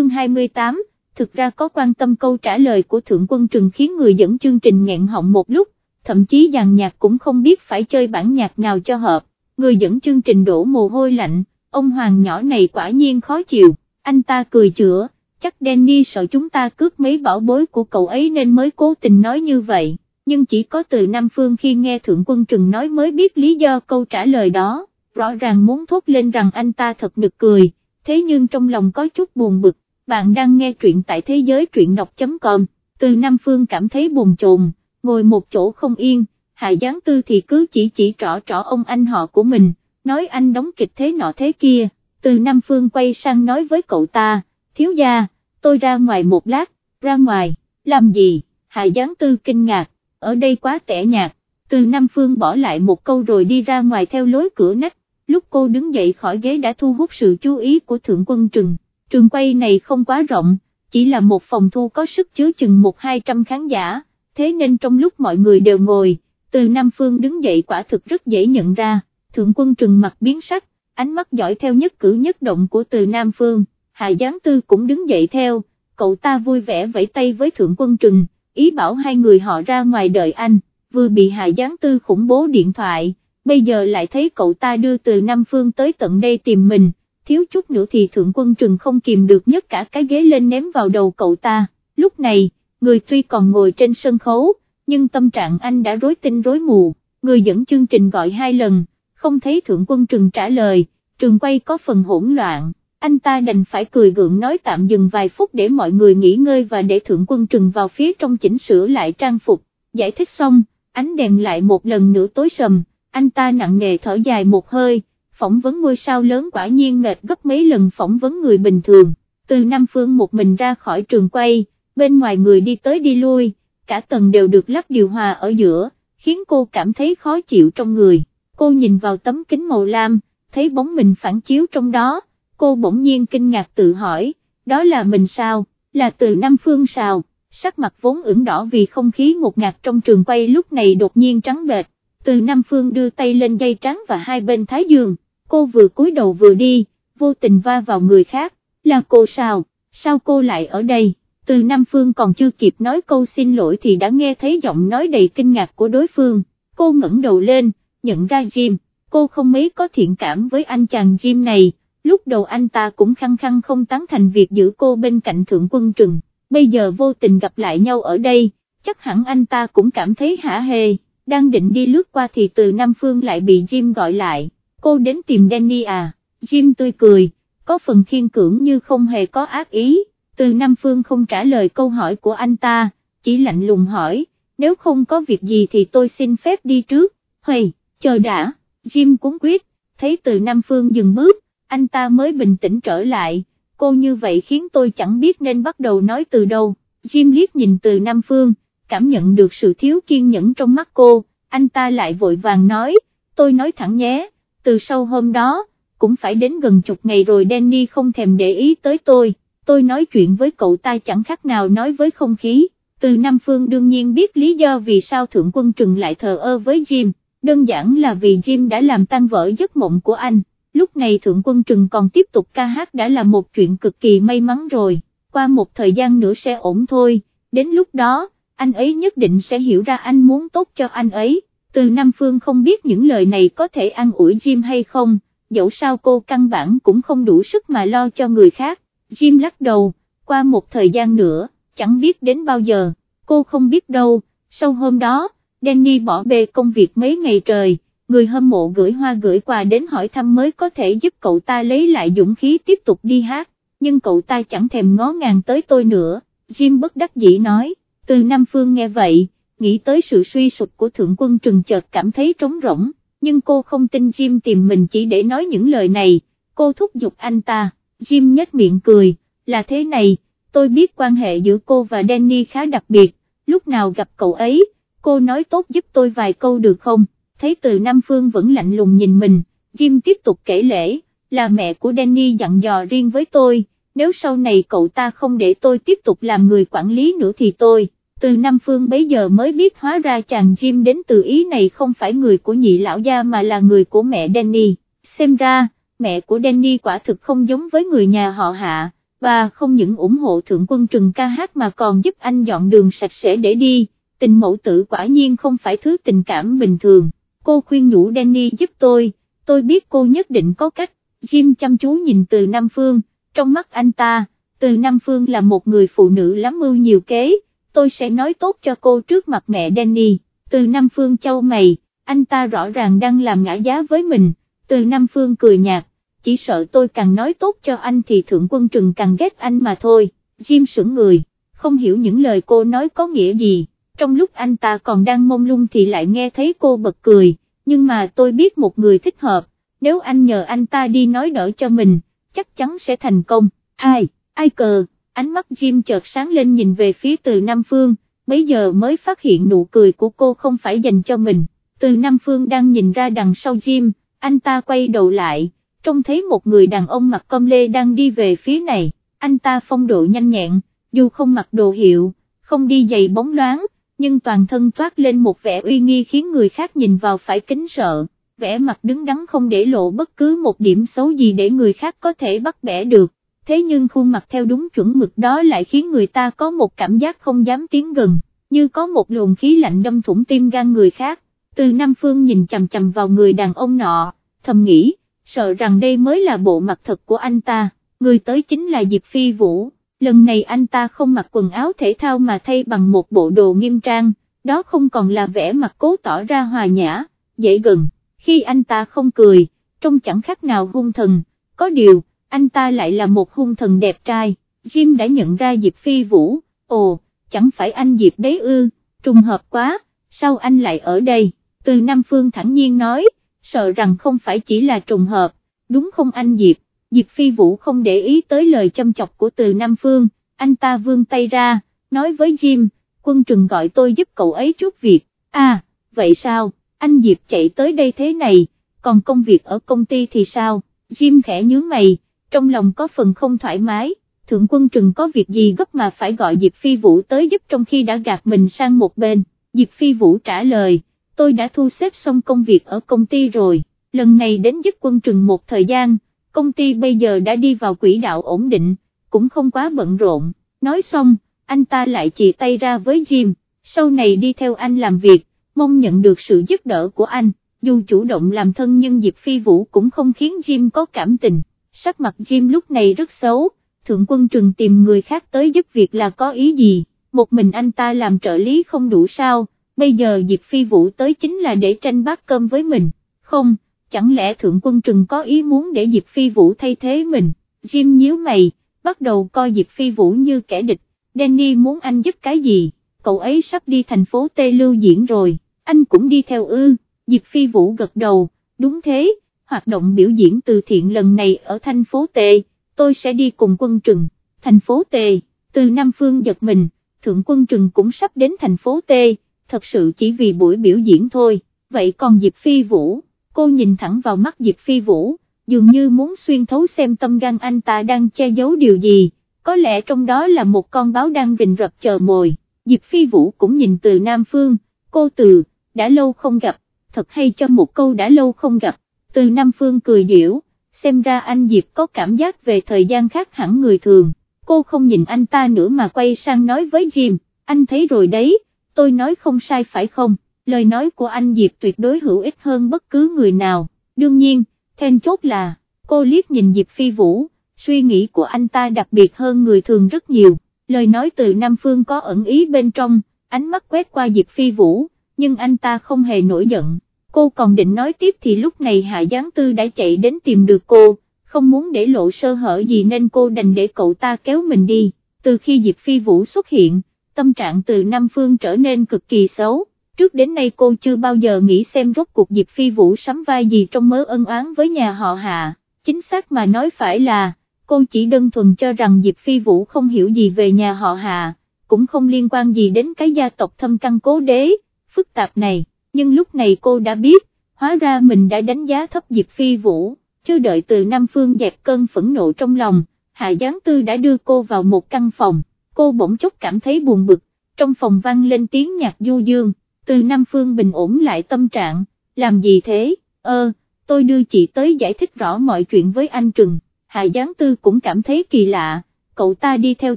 chương 28, thực ra có quan tâm câu trả lời của Thượng Quân Trừng khiến người dẫn chương trình nghẹn họng một lúc, thậm chí dàn nhạc cũng không biết phải chơi bản nhạc nào cho hợp, người dẫn chương trình đổ mồ hôi lạnh, ông Hoàng nhỏ này quả nhiên khó chịu, anh ta cười chữa, chắc Danny sợ chúng ta cướp mấy bảo bối của cậu ấy nên mới cố tình nói như vậy, nhưng chỉ có từ Nam Phương khi nghe Thượng Quân Trừng nói mới biết lý do câu trả lời đó, rõ ràng muốn thốt lên rằng anh ta thật nực cười, thế nhưng trong lòng có chút buồn bực, bạn đang nghe truyện tại thế giới truyện đọc.com, từ Nam Phương cảm thấy buồn chồn, ngồi một chỗ không yên, Hạ Giáng Tư thì cứ chỉ chỉ trỏ trỏ ông anh họ của mình, nói anh đóng kịch thế nọ thế kia, từ Nam Phương quay sang nói với cậu ta, thiếu gia, tôi ra ngoài một lát, ra ngoài, làm gì, Hạ Giáng Tư kinh ngạc, ở đây quá tẻ nhạt, từ Nam Phương bỏ lại một câu rồi đi ra ngoài theo lối cửa nách, lúc cô đứng dậy khỏi ghế đã thu hút sự chú ý của Thượng Quân Trừng, trường quay này không quá rộng, chỉ là một phòng thu có sức chứa chừng một hai trăm khán giả, thế nên trong lúc mọi người đều ngồi, từ Nam Phương đứng dậy quả thực rất dễ nhận ra, Thượng Quân Trừng mặt biến sắc, ánh mắt dõi theo nhất cử nhất động của từ Nam Phương, Hạ Giáng Tư cũng đứng dậy theo, cậu ta vui vẻ vẫy tay với Thượng Quân Trừng, ý bảo hai người họ ra ngoài đợi anh, vừa bị Hạ Giáng Tư khủng bố điện thoại, bây giờ lại thấy cậu ta đưa từ Nam Phương tới tận đây tìm mình, thiếu chút nữa thì Thượng Quân Trừng không kìm được nhất cả cái ghế lên ném vào đầu cậu ta, lúc này, người tuy còn ngồi trên sân khấu, nhưng tâm trạng anh đã rối tinh rối mù, người dẫn chương trình gọi hai lần, không thấy Thượng Quân Trừng trả lời, trường quay có phần hỗn loạn. Anh ta đành phải cười gượng nói tạm dừng vài phút để mọi người nghỉ ngơi và để thượng quân trừng vào phía trong chỉnh sửa lại trang phục, giải thích xong, ánh đèn lại một lần nữa tối sầm, anh ta nặng nề thở dài một hơi, phỏng vấn ngôi sao lớn quả nhiên mệt gấp mấy lần phỏng vấn người bình thường, từ Nam Phương một mình ra khỏi trường quay, bên ngoài người đi tới đi lui, cả tầng đều được lắp điều hòa ở giữa, khiến cô cảm thấy khó chịu trong người, cô nhìn vào tấm kính màu lam, thấy bóng mình phản chiếu trong đó. Cô bỗng nhiên kinh ngạc tự hỏi, đó là mình sao, là từ Nam Phương sao, sắc mặt vốn ửng đỏ vì không khí ngột ngạt trong trường quay lúc này đột nhiên trắng bệch, từ Nam Phương đưa tay lên dây trắng và hai bên thái dương, cô vừa cúi đầu vừa đi, vô tình va vào người khác, là cô sao, sao cô lại ở đây, từ Nam Phương còn chưa kịp nói câu xin lỗi thì đã nghe thấy giọng nói đầy kinh ngạc của đối phương, cô ngẩng đầu lên, nhận ra Jim, cô không mấy có thiện cảm với anh chàng Jim này. Lúc đầu anh ta cũng khăng khăng không tán thành việc giữ cô bên cạnh thượng quân trừng, bây giờ vô tình gặp lại nhau ở đây, chắc hẳn anh ta cũng cảm thấy hả hê, đang định đi lướt qua thì từ Nam Phương lại bị Jim gọi lại, cô đến tìm Danny à, Jim tươi cười, có phần khiên cưỡng như không hề có ác ý, từ Nam Phương không trả lời câu hỏi của anh ta, chỉ lạnh lùng hỏi, nếu không có việc gì thì tôi xin phép đi trước, hay, chờ đã, Jim cũng quyết, thấy từ Nam Phương dừng bước, anh ta mới bình tĩnh trở lại, cô như vậy khiến tôi chẳng biết nên bắt đầu nói từ đâu, Jim liếc nhìn từ Nam Phương, cảm nhận được sự thiếu kiên nhẫn trong mắt cô, anh ta lại vội vàng nói, tôi nói thẳng nhé, từ sau hôm đó, cũng phải đến gần chục ngày rồi Danny không thèm để ý tới tôi, tôi nói chuyện với cậu ta chẳng khác nào nói với không khí, từ Nam Phương đương nhiên biết lý do vì sao Thượng Quân Trừng lại thờ ơ với Jim, đơn giản là vì Jim đã làm tan vỡ giấc mộng của anh. Lúc này Thượng Quân Trừng còn tiếp tục ca hát đã là một chuyện cực kỳ may mắn rồi, qua một thời gian nữa sẽ ổn thôi, đến lúc đó, anh ấy nhất định sẽ hiểu ra anh muốn tốt cho anh ấy, từ Nam Phương không biết những lời này có thể an ủi Jim hay không, dẫu sao cô căn bản cũng không đủ sức mà lo cho người khác, Jim lắc đầu, qua một thời gian nữa, chẳng biết đến bao giờ, cô không biết đâu, sau hôm đó, Danny bỏ bê công việc mấy ngày trời, người hâm mộ gửi hoa gửi quà đến hỏi thăm mới có thể giúp cậu ta lấy lại dũng khí tiếp tục đi hát, nhưng cậu ta chẳng thèm ngó ngàng tới tôi nữa, Jim bất đắc dĩ nói, từ Nam Phương nghe vậy, nghĩ tới sự suy sụp của thượng quân trừng chợt cảm thấy trống rỗng, nhưng cô không tin Jim tìm mình chỉ để nói những lời này, cô thúc giục anh ta, Jim nhếch miệng cười, là thế này, tôi biết quan hệ giữa cô và Danny khá đặc biệt, lúc nào gặp cậu ấy, cô nói tốt giúp tôi vài câu được không? thấy từ Nam Phương vẫn lạnh lùng nhìn mình, Jim tiếp tục kể lễ, là mẹ của Danny dặn dò riêng với tôi, nếu sau này cậu ta không để tôi tiếp tục làm người quản lý nữa thì tôi, từ Nam Phương bấy giờ mới biết hóa ra chàng Jim đến từ ý này không phải người của nhị lão gia mà là người của mẹ Danny, xem ra, mẹ của Danny quả thực không giống với người nhà họ hạ, bà không những ủng hộ thượng quân trừng ca hát mà còn giúp anh dọn đường sạch sẽ để đi, tình mẫu tử quả nhiên không phải thứ tình cảm bình thường, cô khuyên nhủ Danny giúp tôi, tôi biết cô nhất định có cách, Jim chăm chú nhìn từ Nam Phương, trong mắt anh ta, từ Nam Phương là một người phụ nữ lắm mưu nhiều kế, tôi sẽ nói tốt cho cô trước mặt mẹ Danny, từ Nam Phương châu mày, anh ta rõ ràng đang làm ngã giá với mình, từ Nam Phương cười nhạt, chỉ sợ tôi càng nói tốt cho anh thì thượng quân trừng càng ghét anh mà thôi, Jim sững người, không hiểu những lời cô nói có nghĩa gì, trong lúc anh ta còn đang mông lung thì lại nghe thấy cô bật cười, nhưng mà tôi biết một người thích hợp, nếu anh nhờ anh ta đi nói đỡ cho mình, chắc chắn sẽ thành công, ai, ai cờ, ánh mắt Jim chợt sáng lên nhìn về phía từ Nam Phương, bấy giờ mới phát hiện nụ cười của cô không phải dành cho mình, từ Nam Phương đang nhìn ra đằng sau Jim, anh ta quay đầu lại, trông thấy một người đàn ông mặc com lê đang đi về phía này, anh ta phong độ nhanh nhẹn, dù không mặc đồ hiệu, không đi giày bóng loáng, nhưng toàn thân toát lên một vẻ uy nghi khiến người khác nhìn vào phải kính sợ, vẻ mặt đứng đắn không để lộ bất cứ một điểm xấu gì để người khác có thể bắt bẻ được, thế nhưng khuôn mặt theo đúng chuẩn mực đó lại khiến người ta có một cảm giác không dám tiến gần, như có một luồng khí lạnh đâm thủng tim gan người khác, từ Nam Phương nhìn chằm chằm vào người đàn ông nọ, thầm nghĩ, sợ rằng đây mới là bộ mặt thật của anh ta, người tới chính là Diệp Phi Vũ, lần này anh ta không mặc quần áo thể thao mà thay bằng một bộ đồ nghiêm trang, đó không còn là vẻ mặt cố tỏ ra hòa nhã, dễ gần, khi anh ta không cười, trông chẳng khác nào hung thần, có điều, anh ta lại là một hung thần đẹp trai, Jim đã nhận ra Diệp Phi Vũ, ồ, chẳng phải anh Diệp đấy ư, trùng hợp quá, sao anh lại ở đây, từ Nam Phương thẳng nhiên nói, sợ rằng không phải chỉ là trùng hợp, đúng không anh Diệp, Diệp Phi Vũ không để ý tới lời châm chọc của từ Nam Phương, anh ta vươn tay ra, nói với Jim, quân trừng gọi tôi giúp cậu ấy chút việc, à, vậy sao, anh Diệp chạy tới đây thế này, còn công việc ở công ty thì sao, Jim khẽ nhướng mày, trong lòng có phần không thoải mái, thượng quân trừng có việc gì gấp mà phải gọi Diệp Phi Vũ tới giúp trong khi đã gạt mình sang một bên, Diệp Phi Vũ trả lời, tôi đã thu xếp xong công việc ở công ty rồi, lần này đến giúp quân trừng một thời gian, công ty bây giờ đã đi vào quỹ đạo ổn định, cũng không quá bận rộn, nói xong, anh ta lại chỉ tay ra với Jim, sau này đi theo anh làm việc, mong nhận được sự giúp đỡ của anh, dù chủ động làm thân nhưng Diệp Phi Vũ cũng không khiến Jim có cảm tình, sắc mặt Jim lúc này rất xấu, thượng quân trừng tìm người khác tới giúp việc là có ý gì, một mình anh ta làm trợ lý không đủ sao, bây giờ Diệp Phi Vũ tới chính là để tranh bát cơm với mình, không, chẳng lẽ Thượng Quân Trừng có ý muốn để Diệp Phi Vũ thay thế mình, Jim nhíu mày, bắt đầu coi Diệp Phi Vũ như kẻ địch, Danny muốn anh giúp cái gì, cậu ấy sắp đi thành phố Tê Lưu diễn rồi, anh cũng đi theo ư, Diệp Phi Vũ gật đầu, đúng thế, hoạt động biểu diễn từ thiện lần này ở thành phố Tê, tôi sẽ đi cùng quân trừng, thành phố Tê, từ Nam Phương giật mình, Thượng Quân Trừng cũng sắp đến thành phố Tê thật sự chỉ vì buổi biểu diễn thôi, vậy còn Diệp Phi Vũ, cô nhìn thẳng vào mắt Diệp Phi Vũ, dường như muốn xuyên thấu xem tâm gan anh ta đang che giấu điều gì, có lẽ trong đó là một con báo đang rình rập chờ mồi, Diệp Phi Vũ cũng nhìn từ Nam Phương, cô từ, đã lâu không gặp, thật hay cho một câu đã lâu không gặp, từ Nam Phương cười điểu, xem ra anh Diệp có cảm giác về thời gian khác hẳn người thường, cô không nhìn anh ta nữa mà quay sang nói với Jim, anh thấy rồi đấy, tôi nói không sai phải không, lời nói của anh Diệp tuyệt đối hữu ích hơn bất cứ người nào, đương nhiên, then chốt là, cô liếc nhìn Diệp Phi Vũ, suy nghĩ của anh ta đặc biệt hơn người thường rất nhiều, lời nói từ Nam Phương có ẩn ý bên trong, ánh mắt quét qua Diệp Phi Vũ, nhưng anh ta không hề nổi giận, cô còn định nói tiếp thì lúc này Hạ Giáng Tư đã chạy đến tìm được cô, không muốn để lộ sơ hở gì nên cô đành để cậu ta kéo mình đi, từ khi Diệp Phi Vũ xuất hiện tâm trạng từ Nam Phương trở nên cực kỳ xấu, trước đến nay cô chưa bao giờ nghĩ xem rốt cuộc Diệp Phi Vũ sắm vai gì trong mớ ân oán với nhà họ Hạ, chính xác mà nói phải là, cô chỉ đơn thuần cho rằng Diệp Phi Vũ không hiểu gì về nhà họ Hạ, cũng không liên quan gì đến cái gia tộc thâm căn cố đế, phức tạp này, nhưng lúc này cô đã biết, hóa ra mình đã đánh giá thấp Diệp Phi Vũ, chưa đợi từ Nam Phương dẹp cơn phẫn nộ trong lòng, Hạ Giáng Tư đã đưa cô vào một căn phòng. Cô bỗng chốc cảm thấy buồn bực, trong phòng vang lên tiếng nhạc du dương, từ Nam Phương bình ổn lại tâm trạng, làm gì thế, ơ, tôi đưa chị tới giải thích rõ mọi chuyện với anh Trừng, Hạ Giáng Tư cũng cảm thấy kỳ lạ, cậu ta đi theo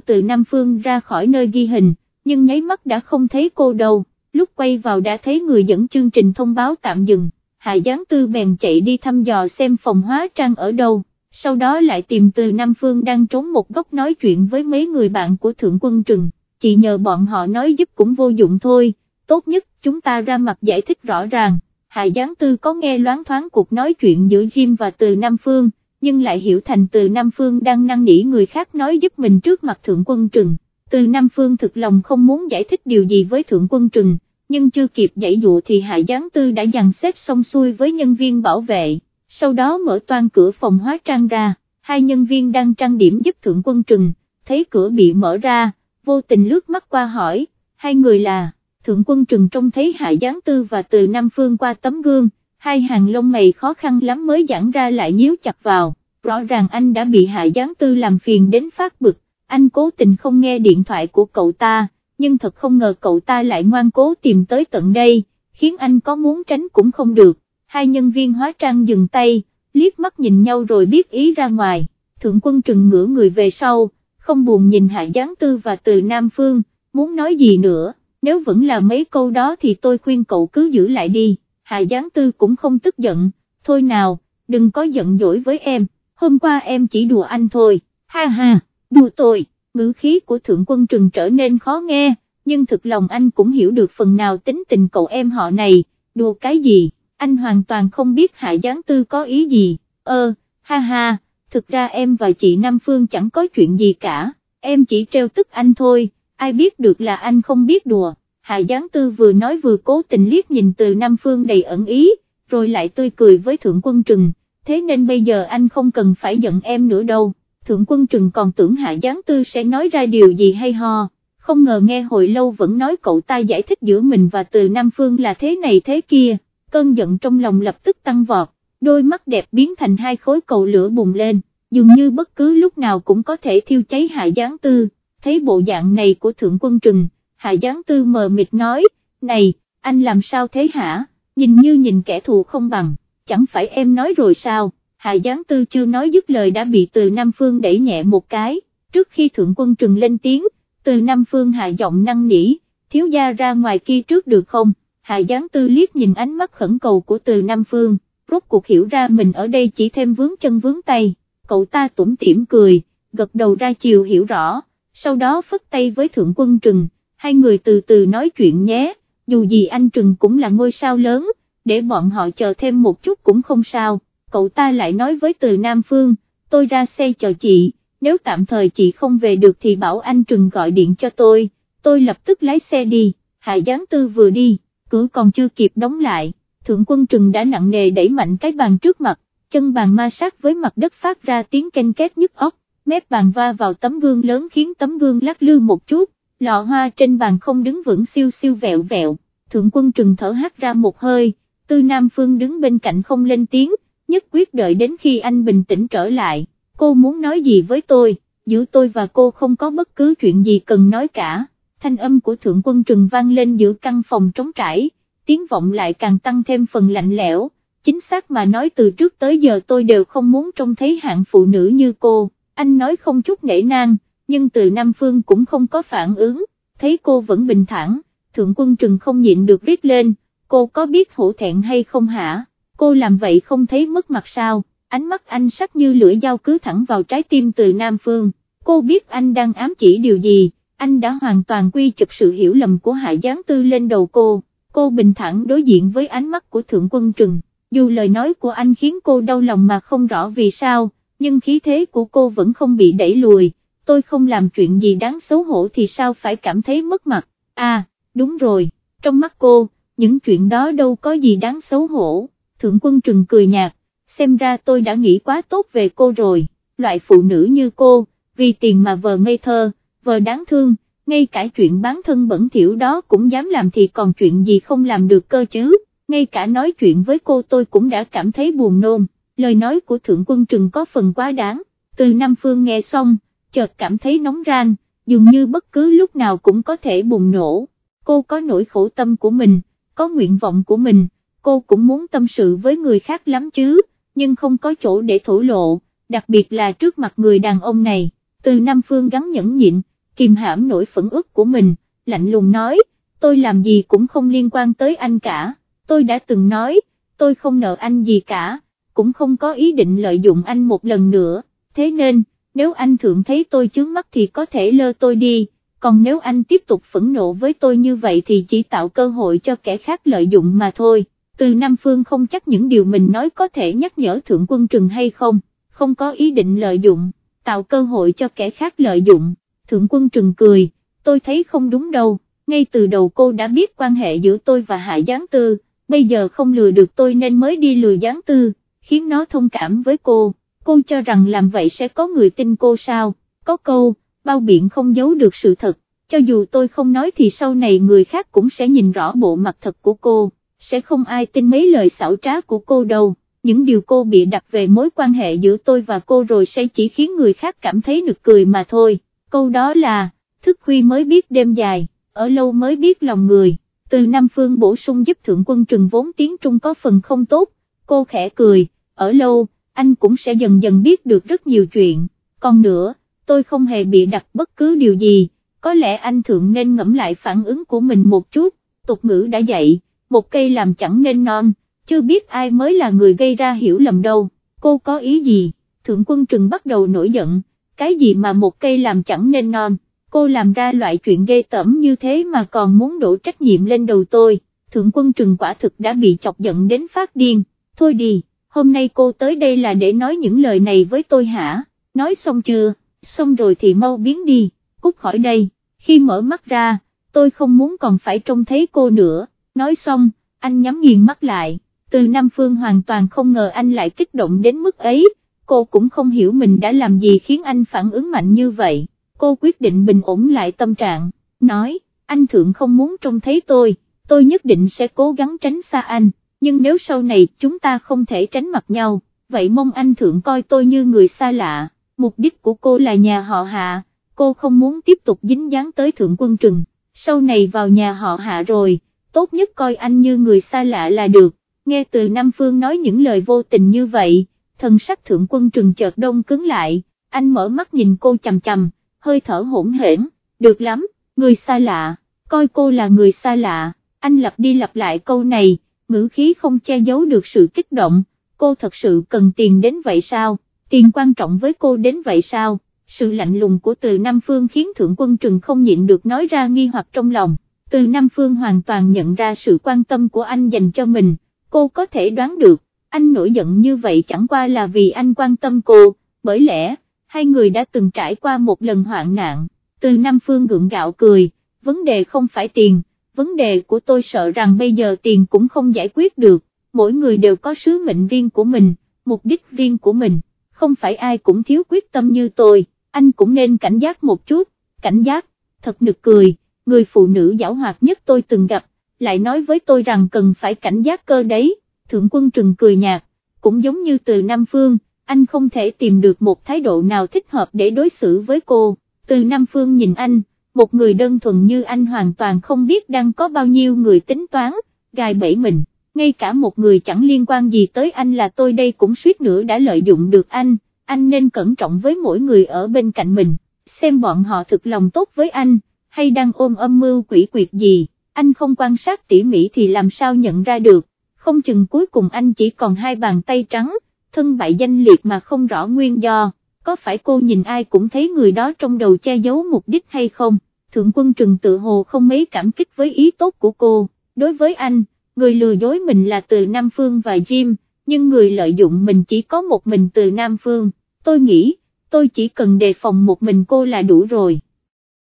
từ Nam Phương ra khỏi nơi ghi hình, nhưng nháy mắt đã không thấy cô đâu, lúc quay vào đã thấy người dẫn chương trình thông báo tạm dừng, Hạ Giáng Tư bèn chạy đi thăm dò xem phòng hóa trang ở đâu, sau đó lại tìm từ Nam Phương đang trốn một góc nói chuyện với mấy người bạn của Thượng Quân Trừng, chỉ nhờ bọn họ nói giúp cũng vô dụng thôi, tốt nhất chúng ta ra mặt giải thích rõ ràng. Hạ Giáng Tư có nghe loáng thoáng cuộc nói chuyện giữa Jim và từ Nam Phương, nhưng lại hiểu thành từ Nam Phương đang năn nỉ người khác nói giúp mình trước mặt Thượng Quân Trừng. Từ Nam Phương thực lòng không muốn giải thích điều gì với Thượng Quân Trừng, nhưng chưa kịp giải dụ thì Hạ Giáng Tư đã dàn xếp xong xuôi với nhân viên bảo vệ, sau đó mở toan cửa phòng hóa trang ra, hai nhân viên đang trang điểm giúp Thượng Quân Trừng, thấy cửa bị mở ra, vô tình lướt mắt qua hỏi, hai người là, Thượng Quân Trừng trông thấy Hạ Giáng Tư và Từ Nam Phương qua tấm gương, hai hàng lông mày khó khăn lắm mới giãn ra lại nhíu chặt vào, rõ ràng anh đã bị Hạ Giáng Tư làm phiền đến phát bực, anh cố tình không nghe điện thoại của cậu ta, nhưng thật không ngờ cậu ta lại ngoan cố tìm tới tận đây, khiến anh có muốn tránh cũng không được, hai nhân viên hóa trang dừng tay, liếc mắt nhìn nhau rồi biết ý ra ngoài, thượng quân trừng ngửa người về sau, không buồn nhìn Hạ Giáng Tư và từ Nam Phương, muốn nói gì nữa, nếu vẫn là mấy câu đó thì tôi khuyên cậu cứ giữ lại đi, Hạ Giáng Tư cũng không tức giận, thôi nào, đừng có giận dỗi với em, hôm qua em chỉ đùa anh thôi, ha ha, đùa tôi ngữ khí của thượng quân trừng trở nên khó nghe, nhưng thực lòng anh cũng hiểu được phần nào tính tình cậu em họ này, đùa cái gì, anh hoàn toàn không biết Hạ Giáng Tư có ý gì, ơ, ha ha, thực ra em và chị Nam Phương chẳng có chuyện gì cả, em chỉ treo tức anh thôi, ai biết được là anh không biết đùa, Hạ Giáng Tư vừa nói vừa cố tình liếc nhìn từ Nam Phương đầy ẩn ý, rồi lại tươi cười với Thượng Quân Trừng, thế nên bây giờ anh không cần phải giận em nữa đâu thượng quân trừng còn tưởng hạ Gián tư sẽ nói ra điều gì hay ho, không ngờ nghe hồi lâu vẫn nói cậu ta giải thích giữa mình và từ Nam Phương là thế này thế kia, cơn giận trong lòng lập tức tăng vọt, đôi mắt đẹp biến thành hai khối cầu lửa bùng lên, dường như bất cứ lúc nào cũng có thể thiêu cháy hạ Gián tư, thấy bộ dạng này của thượng quân trừng, hạ Gián tư mờ mịt nói, này, anh làm sao thế hả, nhìn như nhìn kẻ thù không bằng, chẳng phải em nói rồi sao? Hạ Giáng Tư chưa nói dứt lời đã bị từ Nam Phương đẩy nhẹ một cái, trước khi thượng quân trừng lên tiếng, từ Nam Phương hạ giọng năng nỉ, thiếu gia ra ngoài kia trước được không, Hạ Giáng Tư liếc nhìn ánh mắt khẩn cầu của từ Nam Phương, rốt cuộc hiểu ra mình ở đây chỉ thêm vướng chân vướng tay, cậu ta tủm tỉm cười, gật đầu ra chiều hiểu rõ, sau đó phất tay với thượng quân trừng, hai người từ từ nói chuyện nhé, dù gì anh trừng cũng là ngôi sao lớn, để bọn họ chờ thêm một chút cũng không sao cậu ta lại nói với từ Nam Phương, tôi ra xe chờ chị, nếu tạm thời chị không về được thì bảo anh Trừng gọi điện cho tôi, tôi lập tức lái xe đi, Hạ Giáng Tư vừa đi, cửa còn chưa kịp đóng lại, Thượng quân Trừng đã nặng nề đẩy mạnh cái bàn trước mặt, chân bàn ma sát với mặt đất phát ra tiếng ken két nhức óc, mép bàn va vào tấm gương lớn khiến tấm gương lắc lư một chút, lọ hoa trên bàn không đứng vững siêu siêu vẹo vẹo, Thượng quân Trừng thở hắt ra một hơi, Tư Nam Phương đứng bên cạnh không lên tiếng, nhất quyết đợi đến khi anh bình tĩnh trở lại, cô muốn nói gì với tôi, giữa tôi và cô không có bất cứ chuyện gì cần nói cả, thanh âm của Thượng Quân Trừng vang lên giữa căn phòng trống trải, tiếng vọng lại càng tăng thêm phần lạnh lẽo, chính xác mà nói từ trước tới giờ tôi đều không muốn trông thấy hạng phụ nữ như cô, anh nói không chút nể nang, nhưng từ Nam Phương cũng không có phản ứng, thấy cô vẫn bình thản, Thượng Quân Trừng không nhịn được rít lên, cô có biết hổ thẹn hay không hả? Cô làm vậy không thấy mất mặt sao, ánh mắt anh sắc như lưỡi dao cứ thẳng vào trái tim từ Nam Phương, cô biết anh đang ám chỉ điều gì, anh đã hoàn toàn quy chụp sự hiểu lầm của Hạ Giáng Tư lên đầu cô, cô bình thản đối diện với ánh mắt của Thượng Quân Trừng, dù lời nói của anh khiến cô đau lòng mà không rõ vì sao, nhưng khí thế của cô vẫn không bị đẩy lùi, tôi không làm chuyện gì đáng xấu hổ thì sao phải cảm thấy mất mặt, à, đúng rồi, trong mắt cô, những chuyện đó đâu có gì đáng xấu hổ thượng quân trừng cười nhạt, xem ra tôi đã nghĩ quá tốt về cô rồi, loại phụ nữ như cô, vì tiền mà vờ ngây thơ, vờ đáng thương, ngay cả chuyện bán thân bẩn thỉu đó cũng dám làm thì còn chuyện gì không làm được cơ chứ, ngay cả nói chuyện với cô tôi cũng đã cảm thấy buồn nôn, lời nói của thượng quân trừng có phần quá đáng, từ Nam Phương nghe xong, chợt cảm thấy nóng ran, dường như bất cứ lúc nào cũng có thể bùng nổ, cô có nỗi khổ tâm của mình, có nguyện vọng của mình, cô cũng muốn tâm sự với người khác lắm chứ, nhưng không có chỗ để thổ lộ, đặc biệt là trước mặt người đàn ông này, từ Nam Phương gắn nhẫn nhịn, kìm hãm nỗi phẫn ức của mình, lạnh lùng nói, tôi làm gì cũng không liên quan tới anh cả, tôi đã từng nói, tôi không nợ anh gì cả, cũng không có ý định lợi dụng anh một lần nữa, thế nên, nếu anh thượng thấy tôi chướng mắt thì có thể lơ tôi đi, còn nếu anh tiếp tục phẫn nộ với tôi như vậy thì chỉ tạo cơ hội cho kẻ khác lợi dụng mà thôi. Từ Nam Phương không chắc những điều mình nói có thể nhắc nhở Thượng Quân Trừng hay không, không có ý định lợi dụng, tạo cơ hội cho kẻ khác lợi dụng. Thượng Quân Trừng cười, tôi thấy không đúng đâu, ngay từ đầu cô đã biết quan hệ giữa tôi và Hạ Giáng Tư, bây giờ không lừa được tôi nên mới đi lừa Giáng Tư, khiến nó thông cảm với cô, cô cho rằng làm vậy sẽ có người tin cô sao, có câu, bao biện không giấu được sự thật, cho dù tôi không nói thì sau này người khác cũng sẽ nhìn rõ bộ mặt thật của cô, sẽ không ai tin mấy lời xảo trá của cô đâu, những điều cô bị đặt về mối quan hệ giữa tôi và cô rồi sẽ chỉ khiến người khác cảm thấy nực cười mà thôi, câu đó là, thức khuya mới biết đêm dài, ở lâu mới biết lòng người, từ Nam Phương bổ sung giúp Thượng Quân Trừng vốn tiếng Trung có phần không tốt, cô khẽ cười, ở lâu, anh cũng sẽ dần dần biết được rất nhiều chuyện, còn nữa, tôi không hề bị đặt bất cứ điều gì, có lẽ anh Thượng nên ngẫm lại phản ứng của mình một chút, tục ngữ đã dạy, một cây làm chẳng nên non, chưa biết ai mới là người gây ra hiểu lầm đâu, cô có ý gì, Thượng Quân Trừng bắt đầu nổi giận, cái gì mà một cây làm chẳng nên non, cô làm ra loại chuyện ghê tởm như thế mà còn muốn đổ trách nhiệm lên đầu tôi, Thượng Quân Trừng quả thực đã bị chọc giận đến phát điên, thôi đi hôm nay cô tới đây là để nói những lời này với tôi hả, nói xong chưa, xong rồi thì mau biến đi, cút khỏi đây, khi mở mắt ra, tôi không muốn còn phải trông thấy cô nữa, nói xong, anh nhắm nghiền mắt lại, từ Nam Phương hoàn toàn không ngờ anh lại kích động đến mức ấy, cô cũng không hiểu mình đã làm gì khiến anh phản ứng mạnh như vậy, cô quyết định bình ổn lại tâm trạng, nói, anh thượng không muốn trông thấy tôi, tôi nhất định sẽ cố gắng tránh xa anh. Nhưng nếu sau này chúng ta không thể tránh mặt nhau, vậy mong anh thượng coi tôi như người xa lạ, mục đích của cô là nhà họ hạ, cô không muốn tiếp tục dính dáng tới thượng quân trừng, sau này vào nhà họ hạ rồi, tốt nhất coi anh như người xa lạ là được, nghe từ Nam Phương nói những lời vô tình như vậy, thần sắc thượng quân trừng chợt đông cứng lại, anh mở mắt nhìn cô chầm chầm, hơi thở hỗn hển, được lắm, người xa lạ, coi cô là người xa lạ, anh lặp đi lặp lại câu này, ngữ khí không che giấu được sự kích động, cô thật sự cần tiền đến vậy sao, tiền quan trọng với cô đến vậy sao, sự lạnh lùng của từ Nam Phương khiến Thượng Quân Trừng không nhịn được nói ra nghi hoặc trong lòng, từ Nam Phương hoàn toàn nhận ra sự quan tâm của anh dành cho mình, cô có thể đoán được, anh nổi giận như vậy chẳng qua là vì anh quan tâm cô, bởi lẽ, hai người đã từng trải qua một lần hoạn nạn, từ Nam Phương gượng gạo cười, vấn đề không phải tiền, vấn đề của tôi sợ rằng bây giờ tiền cũng không giải quyết được, mỗi người đều có sứ mệnh riêng của mình, mục đích riêng của mình, không phải ai cũng thiếu quyết tâm như tôi, anh cũng nên cảnh giác một chút, cảnh giác, thật nực cười, người phụ nữ giảo hoạt nhất tôi từng gặp, lại nói với tôi rằng cần phải cảnh giác cơ đấy, thượng quân trừng cười nhạt, cũng giống như từ Nam Phương, anh không thể tìm được một thái độ nào thích hợp để đối xử với cô, từ Nam Phương nhìn anh, một người đơn thuần như anh hoàn toàn không biết đang có bao nhiêu người tính toán, gài bẫy mình, ngay cả một người chẳng liên quan gì tới anh là tôi đây cũng suýt nữa đã lợi dụng được anh, anh nên cẩn trọng với mỗi người ở bên cạnh mình, xem bọn họ thực lòng tốt với anh, hay đang ôm âm mưu quỷ quyệt gì, anh không quan sát tỉ mỉ thì làm sao nhận ra được, không chừng cuối cùng anh chỉ còn hai bàn tay trắng, thân bại danh liệt mà không rõ nguyên do. Có phải cô nhìn ai cũng thấy người đó trong đầu che giấu mục đích hay không, thượng quân trừng tự hồ không mấy cảm kích với ý tốt của cô, đối với anh, người lừa dối mình là từ Nam Phương và Jim, nhưng người lợi dụng mình chỉ có một mình từ Nam Phương, tôi nghĩ, tôi chỉ cần đề phòng một mình cô là đủ rồi.